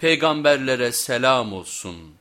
peygamberlere selam olsun.''